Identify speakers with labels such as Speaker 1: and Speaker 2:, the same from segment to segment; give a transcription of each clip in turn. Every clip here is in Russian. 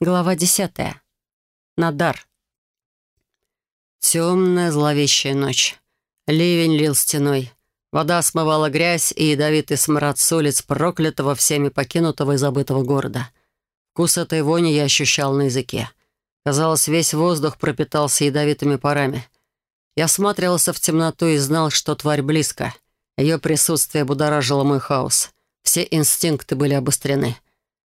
Speaker 1: Глава десятая. Надар. Темная зловещая ночь. Ливень лил стеной. Вода смывала грязь и ядовитый смрад с улиц проклятого всеми покинутого и забытого города. Вкус этой вони я ощущал на языке. Казалось, весь воздух пропитался ядовитыми парами. Я всматривался в темноту и знал, что тварь близко. Ее присутствие будоражило мой хаос. Все инстинкты были обострены.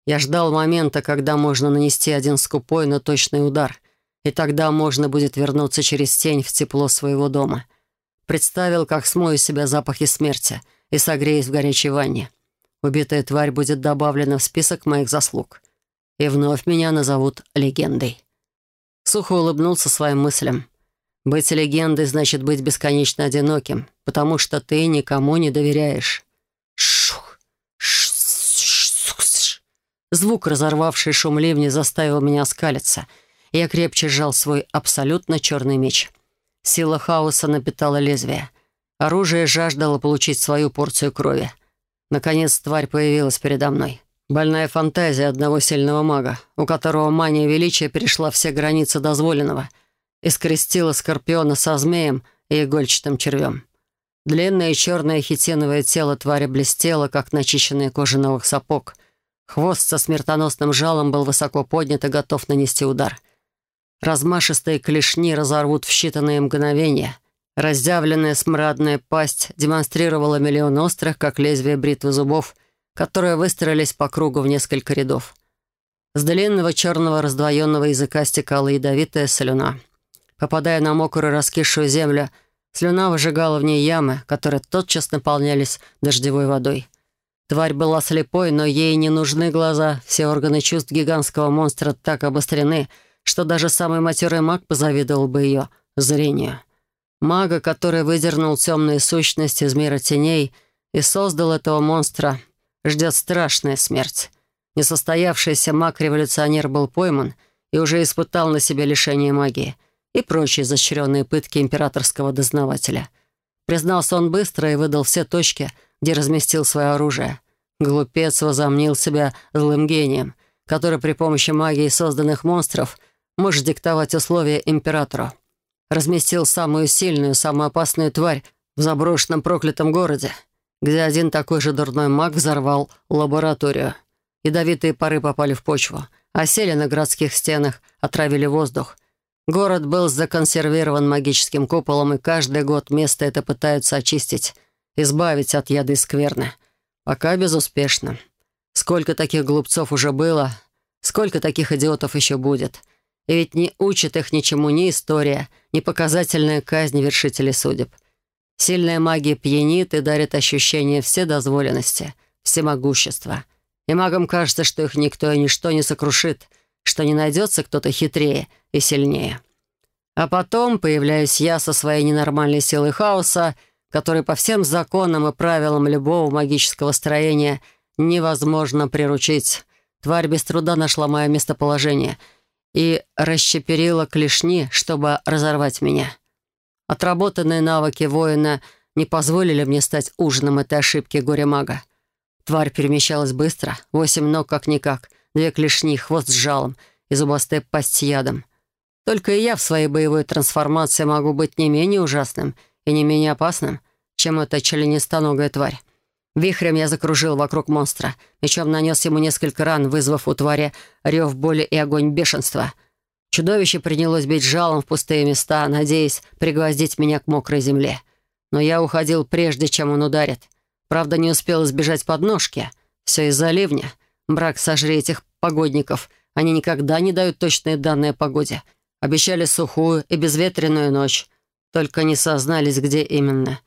Speaker 1: Я ждал момента, когда можно нанести один скупой, но точный удар, и тогда можно будет вернуться через тень в тепло своего дома. Представил, как смою себя запахи смерти и согреюсь в горячей ванне. Убитая тварь будет добавлена в список моих заслуг. И вновь меня назовут легендой. Сухо улыбнулся своим мыслям. Быть легендой значит быть бесконечно одиноким, потому что ты никому не доверяешь. Звук, разорвавший шум ливня, заставил меня оскалиться. Я крепче сжал свой абсолютно черный меч. Сила хаоса напитала лезвие. Оружие жаждало получить свою порцию крови. Наконец тварь появилась передо мной. Больная фантазия одного сильного мага, у которого мания величия перешла все границы дозволенного и скрестила скорпиона со змеем и игольчатым червем. Длинное черное хитиновое тело твари блестело, как начищенная кожа новых сапог — Хвост со смертоносным жалом был высоко поднят и готов нанести удар. Размашистые клешни разорвут в считанные мгновения. Раздявленная смрадная пасть демонстрировала миллион острых, как лезвие бритвы зубов, которые выстроились по кругу в несколько рядов. С длинного черного раздвоенного языка стекала ядовитая слюна. Попадая на мокрую раскисшую землю, слюна выжигала в ней ямы, которые тотчас наполнялись дождевой водой. Тварь была слепой, но ей не нужны глаза. Все органы чувств гигантского монстра так обострены, что даже самый матерый маг позавидовал бы ее зрению. Мага, который выдернул темные сущности из мира теней и создал этого монстра, ждет страшная смерть. Несостоявшийся маг-революционер был пойман и уже испытал на себе лишение магии и прочие изощренные пытки императорского дознавателя. Признался он быстро и выдал все точки — где разместил свое оружие. Глупец возомнил себя злым гением, который при помощи магии созданных монстров может диктовать условия императору. Разместил самую сильную, самую опасную тварь в заброшенном проклятом городе, где один такой же дурной маг взорвал лабораторию. Ядовитые пары попали в почву, осели на городских стенах, отравили воздух. Город был законсервирован магическим куполом, и каждый год место это пытаются очистить избавить от яды скверны. Пока безуспешно. Сколько таких глупцов уже было, сколько таких идиотов еще будет. И ведь не учит их ничему ни история, ни показательная казнь вершителей судеб. Сильная магия пьянит и дарит ощущение вседозволенности, всемогущества. И магам кажется, что их никто и ничто не сокрушит, что не найдется кто-то хитрее и сильнее. А потом появляюсь я со своей ненормальной силой хаоса — который по всем законам и правилам любого магического строения невозможно приручить. Тварь без труда нашла мое местоположение и расщеперила клешни, чтобы разорвать меня. Отработанные навыки воина не позволили мне стать ужином этой ошибки горе-мага. Тварь перемещалась быстро, восемь ног как-никак, две клешни, хвост с жалом и зубастая пасть с ядом. Только и я в своей боевой трансформации могу быть не менее ужасным и не менее опасным, чем эта членистоногая тварь. Вихрем я закружил вокруг монстра. Мечом нанес ему несколько ран, вызвав у твари рев боли и огонь бешенства. Чудовище принялось бить жалом в пустые места, надеясь пригвоздить меня к мокрой земле. Но я уходил прежде, чем он ударит. Правда, не успел избежать подножки. Все из-за ливня. Брак сожри этих погодников. Они никогда не дают точные данные о погоде. Обещали сухую и безветренную ночь. Только не сознались, где именно.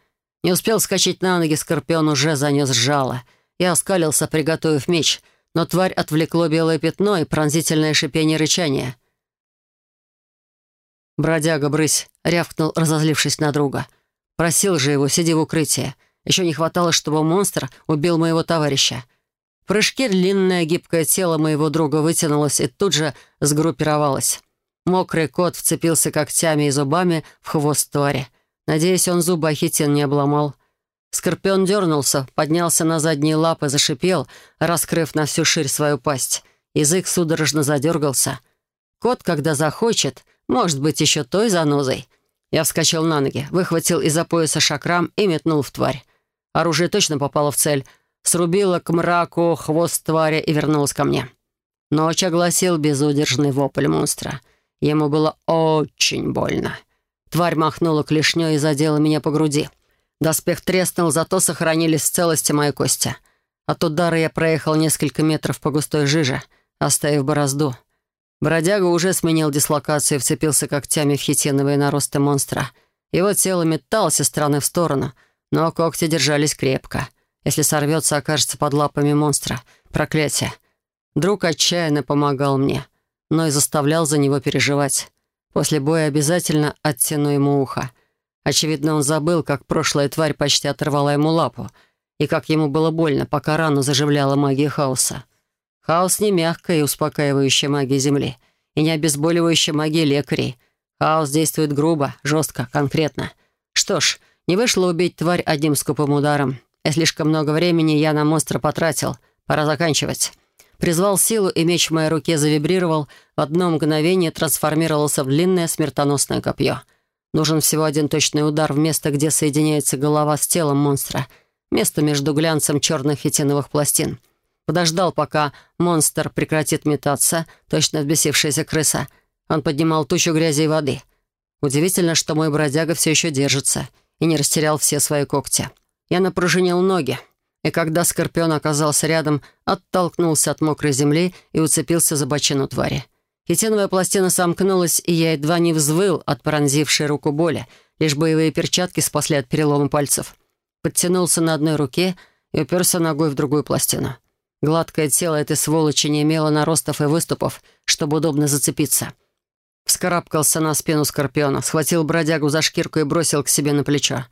Speaker 1: Не успел скачать на ноги, Скорпион уже занес жало. Я оскалился, приготовив меч, но тварь отвлекло белое пятно и пронзительное шипение рычания. «Бродяга, брысь!» — рявкнул, разозлившись на друга. «Просил же его, сиди в укрытии. Еще не хватало, чтобы монстр убил моего товарища». В прыжке длинное гибкое тело моего друга вытянулось и тут же сгруппировалось. Мокрый кот вцепился когтями и зубами в хвост твари — Надеюсь, он зубы ахитин не обломал. Скорпион дернулся, поднялся на задние лапы, зашипел, раскрыв на всю ширь свою пасть. Язык судорожно задергался. Кот, когда захочет, может быть еще той занозой. Я вскочил на ноги, выхватил из-за пояса шакрам и метнул в тварь. Оружие точно попало в цель. Срубило к мраку хвост твари и вернулось ко мне. Ночь огласил безудержный вопль монстра. Ему было очень больно. Тварь махнула клешней и задела меня по груди. Доспех треснул, зато сохранились в целости мои кости. От удара я проехал несколько метров по густой жиже, оставив борозду. Бродяга уже сменил дислокацию и вцепился когтями в хитиновые наросты монстра. Его тело металось из стороны в сторону, но когти держались крепко. Если сорвется, окажется под лапами монстра. Проклятие. Друг отчаянно помогал мне, но и заставлял за него переживать. После боя обязательно оттяну ему ухо. Очевидно, он забыл, как прошлая тварь почти оторвала ему лапу, и как ему было больно, пока рану заживляла магия хаоса. Хаос не мягкая и успокаивающая магия Земли, и не обезболивающая магия лекарей. Хаос действует грубо, жестко, конкретно. Что ж, не вышло убить тварь одним скупым ударом. И слишком много времени я на монстра потратил. Пора заканчивать. Призвал силу, и меч в моей руке завибрировал, в одно мгновение трансформировался в длинное смертоносное копье. Нужен всего один точный удар в место, где соединяется голова с телом монстра. Место между глянцем черных хитиновых пластин. Подождал, пока монстр прекратит метаться, точно взбесившаяся крыса. Он поднимал тучу грязи и воды. Удивительно, что мой бродяга все еще держится и не растерял все свои когти. Я напружинил ноги, и когда Скорпион оказался рядом, оттолкнулся от мокрой земли и уцепился за бочину твари. Хитиновая пластина сомкнулась, и я едва не взвыл от пронзившей руку боли, лишь боевые перчатки спасли от перелома пальцев. Подтянулся на одной руке и уперся ногой в другую пластину. Гладкое тело этой сволочи не имело наростов и выступов, чтобы удобно зацепиться. Вскарабкался на спину Скорпиона, схватил бродягу за шкирку и бросил к себе на плечо.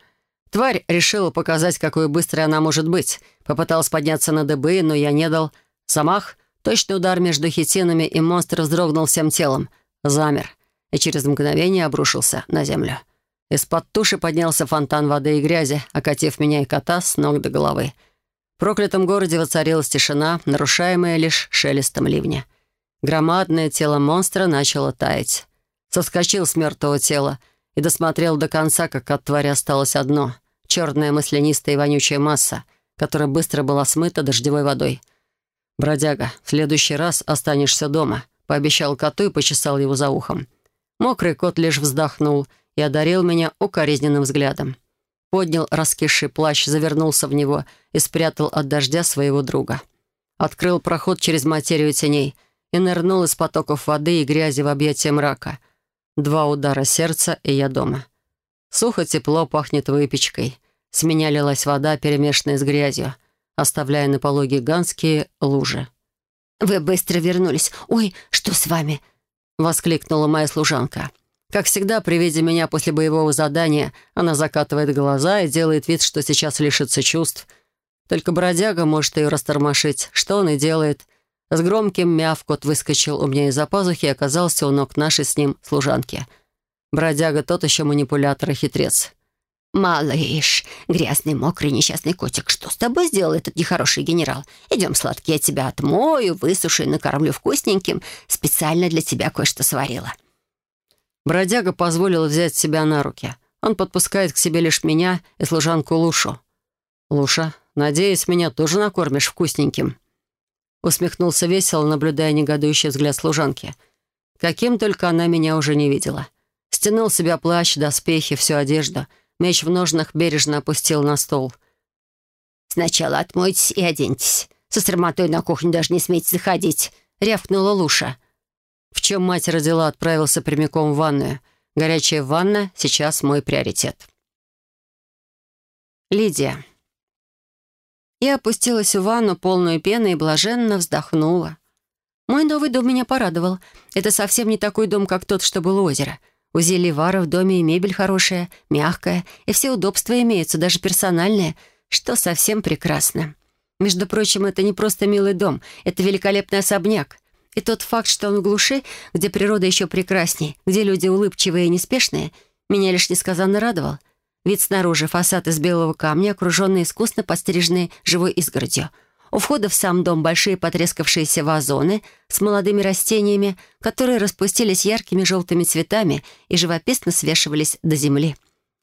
Speaker 1: Тварь решила показать, какой быстрой она может быть. Попыталась подняться на дыбы, но я не дал. Замах, точный удар между хитинами, и монстр вздрогнул всем телом. Замер. И через мгновение обрушился на землю. Из-под туши поднялся фонтан воды и грязи, окатив меня и кота с ног до головы. В проклятом городе воцарилась тишина, нарушаемая лишь шелестом ливня. Громадное тело монстра начало таять. Соскочил с мертвого тела — и досмотрел до конца, как от твари осталось одно — черная маслянистая и вонючая масса, которая быстро была смыта дождевой водой. «Бродяга, в следующий раз останешься дома», — пообещал коту и почесал его за ухом. Мокрый кот лишь вздохнул и одарил меня укоризненным взглядом. Поднял раскисший плащ, завернулся в него и спрятал от дождя своего друга. Открыл проход через материю теней и нырнул из потоков воды и грязи в объятия мрака — Два удара сердца, и я дома. Сухо, тепло, пахнет выпечкой. С меня лилась вода, перемешанная с грязью, оставляя на полу гигантские лужи.
Speaker 2: «Вы быстро вернулись. Ой, что с вами?»
Speaker 1: — воскликнула моя служанка. Как всегда, при виде меня после боевого задания, она закатывает глаза и делает вид, что сейчас лишится чувств. Только бродяга может ее растормошить, что он и делает — с громким мяв кот выскочил у меня из-за пазухи и оказался у ног нашей с ним служанки. Бродяга тот еще манипулятор и хитрец.
Speaker 2: «Малыш, грязный, мокрый, несчастный котик, что с тобой сделал этот нехороший генерал? Идем, сладкий, я тебя отмою, высушу и накормлю вкусненьким. Специально для тебя кое-что сварила».
Speaker 1: Бродяга позволил взять себя на руки. Он подпускает к себе лишь меня и служанку Лушу. «Луша, надеюсь, меня тоже накормишь вкусненьким?» Усмехнулся весело, наблюдая негодующий взгляд служанки. Каким только она меня уже не видела. Стянул себя плащ, доспехи, всю одежду. Меч в ножнах бережно опустил на стол.
Speaker 2: «Сначала отмойтесь и оденьтесь. Со срамотой на кухню даже не смейте заходить», — рявкнула Луша.
Speaker 1: В чем мать родила, отправился прямиком в ванную. Горячая ванна сейчас мой приоритет. Лидия. Я опустилась в ванну, полную пены, и блаженно вздохнула. Мой новый дом меня порадовал. Это совсем не такой дом, как тот, что был у озера. У Зеливара в доме и мебель хорошая, мягкая, и все удобства имеются, даже персональные, что совсем прекрасно. Между прочим, это не просто милый дом, это великолепный особняк. И тот факт, что он в глуши, где природа еще прекрасней, где люди улыбчивые и неспешные, меня лишь несказанно радовал. Вид снаружи, фасад из белого камня, окруженный искусно подстриженной живой изгородью.
Speaker 2: У входа в сам дом большие потрескавшиеся вазоны с молодыми растениями, которые распустились яркими желтыми цветами и живописно свешивались до земли.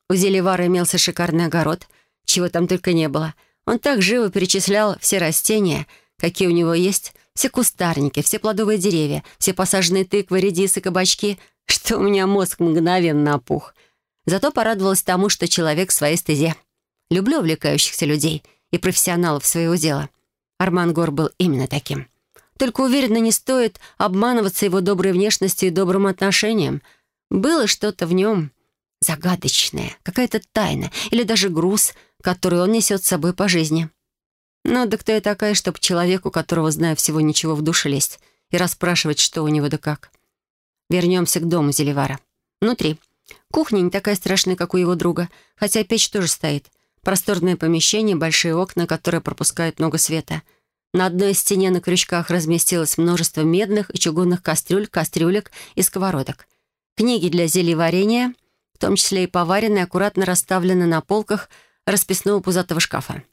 Speaker 2: У Зелевара имелся шикарный огород, чего там только не было. Он так живо перечислял все растения, какие у него есть, все кустарники, все плодовые деревья, все посаженные тыквы, редисы, кабачки, что у меня мозг мгновенно опух. Зато порадовалась тому, что человек в своей стезе. Люблю увлекающихся людей и профессионалов своего дела. Арман Гор был именно таким. Только уверенно не стоит обманываться его доброй внешностью и добрым отношением. Было что-то в нем загадочное, какая-то тайна или даже груз, который он несет с собой по жизни. Ну, да кто я такая, чтобы человеку, которого знаю всего ничего в душе лезть и расспрашивать, что у него да как. Вернемся к дому Зеливара. Внутри. Кухня не такая страшная, как у его друга, хотя печь тоже стоит. Просторное помещение, большие окна, которые пропускают много света. На одной стене на крючках разместилось множество медных и чугунных кастрюль, кастрюлек и сковородок. Книги для зельеварения, в том числе и поваренные, аккуратно расставлены на полках расписного пузатого шкафа.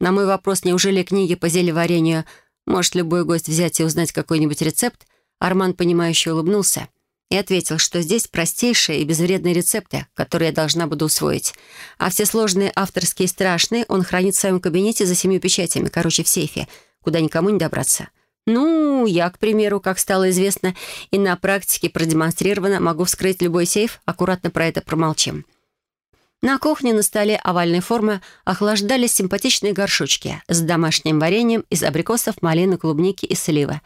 Speaker 2: На мой вопрос, неужели книги по зельеварению может любой гость взять и узнать какой-нибудь рецепт, Арман, понимающе улыбнулся и ответил, что здесь простейшие и безвредные рецепты, которые я должна буду усвоить. А все сложные авторские и страшные он хранит в своем кабинете за семью печатями, короче, в сейфе, куда никому не добраться. Ну, я, к примеру, как стало известно и на практике продемонстрировано, могу вскрыть любой сейф, аккуратно про это промолчим. На кухне на столе овальной формы охлаждались симпатичные горшочки с домашним вареньем из абрикосов, малины, клубники и сливы.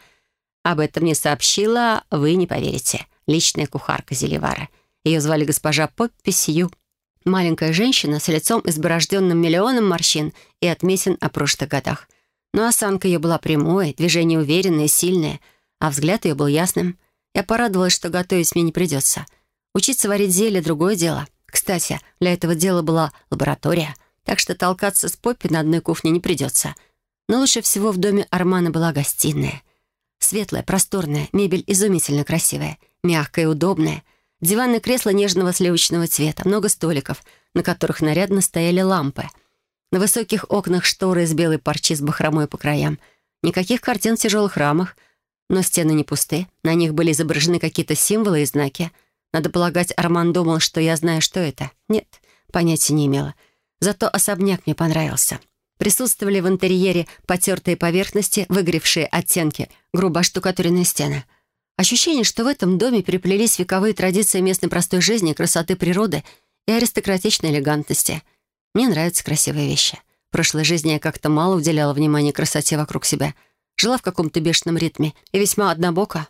Speaker 2: Об этом мне сообщила, вы не поверите, личная кухарка Зеливара. Ее звали госпожа Поппи Сью. Маленькая женщина с лицом изборожденным миллионом морщин и отметин о прошлых годах. Но осанка ее была прямой, движение уверенное, сильное, а взгляд ее был ясным. Я порадовалась, что готовить мне не придется. Учиться варить зелье — другое дело — кстати, для этого дела была лаборатория, так что толкаться с Поппи на одной кухне не придется. Но лучше всего в доме Армана была гостиная. Светлая, просторная, мебель изумительно красивая, мягкая и удобная. Диванное кресло нежного сливочного цвета, много столиков, на которых нарядно стояли лампы. На высоких окнах шторы из белой парчи с бахромой по краям. Никаких картин в тяжелых рамах, но стены не пусты. На них были изображены какие-то символы и знаки — надо полагать, Арман думал, что я знаю, что это. Нет, понятия не имела. Зато особняк мне понравился. Присутствовали в интерьере потертые поверхности, выгоревшие оттенки, грубо штукатуренные стены. Ощущение, что в этом доме переплелись вековые традиции местной простой жизни, красоты природы и аристократичной элегантности. Мне нравятся красивые вещи. В прошлой жизни я как-то мало уделяла внимания красоте вокруг себя. Жила в каком-то бешеном ритме и весьма однобоко.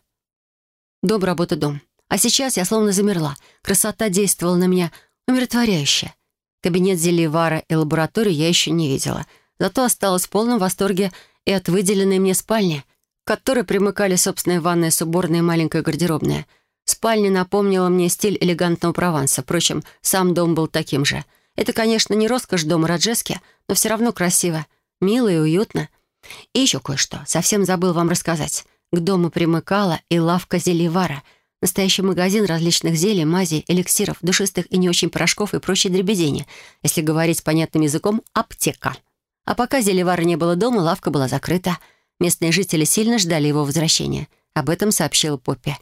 Speaker 2: Дом, работа, дом. А сейчас я словно замерла. Красота действовала на меня умиротворяюще. Кабинет Зельевара и лабораторию я еще не видела. Зато осталась в полном восторге и от выделенной мне спальни, которой примыкали собственная ванная с уборной и маленькая гардеробная. Спальня напомнила мне стиль элегантного Прованса. Впрочем, сам дом был таким же. Это, конечно, не роскошь дома Раджески, но все равно красиво, мило и уютно. И еще кое-что. Совсем забыл вам рассказать. К дому примыкала и лавка Зельевара — Настоящий магазин различных зелий, мазей, эликсиров, душистых и не очень порошков и прочей дребедени. Если говорить понятным языком, аптека. А пока зелевара не было дома, лавка была закрыта. Местные жители сильно ждали его возвращения. Об этом сообщила Поппи.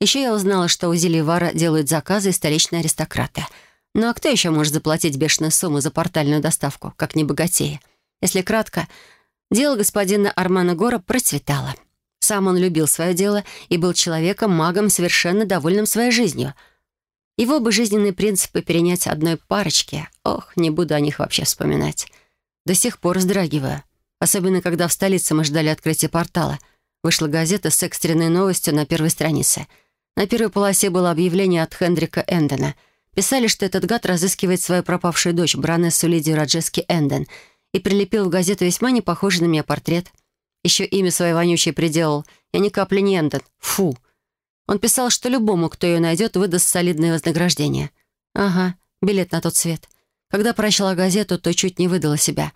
Speaker 2: Еще я узнала, что у зелевара делают заказы и столичные аристократы. Ну а кто еще может заплатить бешеную сумму за портальную доставку, как не богатеи? Если кратко, дело господина Армана Гора процветало. Сам он любил свое дело и был человеком, магом, совершенно довольным своей жизнью. Его бы жизненные принципы перенять одной парочке. Ох, не буду о них вообще вспоминать. До сих пор вздрагиваю. Особенно, когда в столице мы ждали открытия портала. Вышла газета с экстренной новостью на первой странице. На первой полосе было объявление от Хендрика Эндена. Писали, что этот гад разыскивает свою пропавшую дочь, баронессу Лидию Раджески Энден, и прилепил в газету весьма не похожий на меня портрет — еще имя свое вонючее приделал. Я ни капли не Эндон. Фу. Он писал, что любому, кто ее найдет, выдаст солидное вознаграждение. Ага, билет на тот свет. Когда прочла газету, то чуть не выдала себя.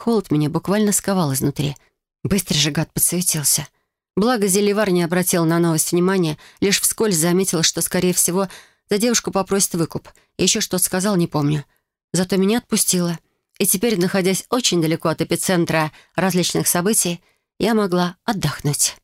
Speaker 2: Холод меня буквально сковал изнутри. Быстро же гад подсуетился. Благо, Зеливар не обратил на новость внимания, лишь вскользь заметил, что, скорее всего, за девушку попросит выкуп. Еще что-то сказал, не помню. Зато меня отпустило. И теперь, находясь очень далеко от эпицентра различных событий, я могла отдохнуть.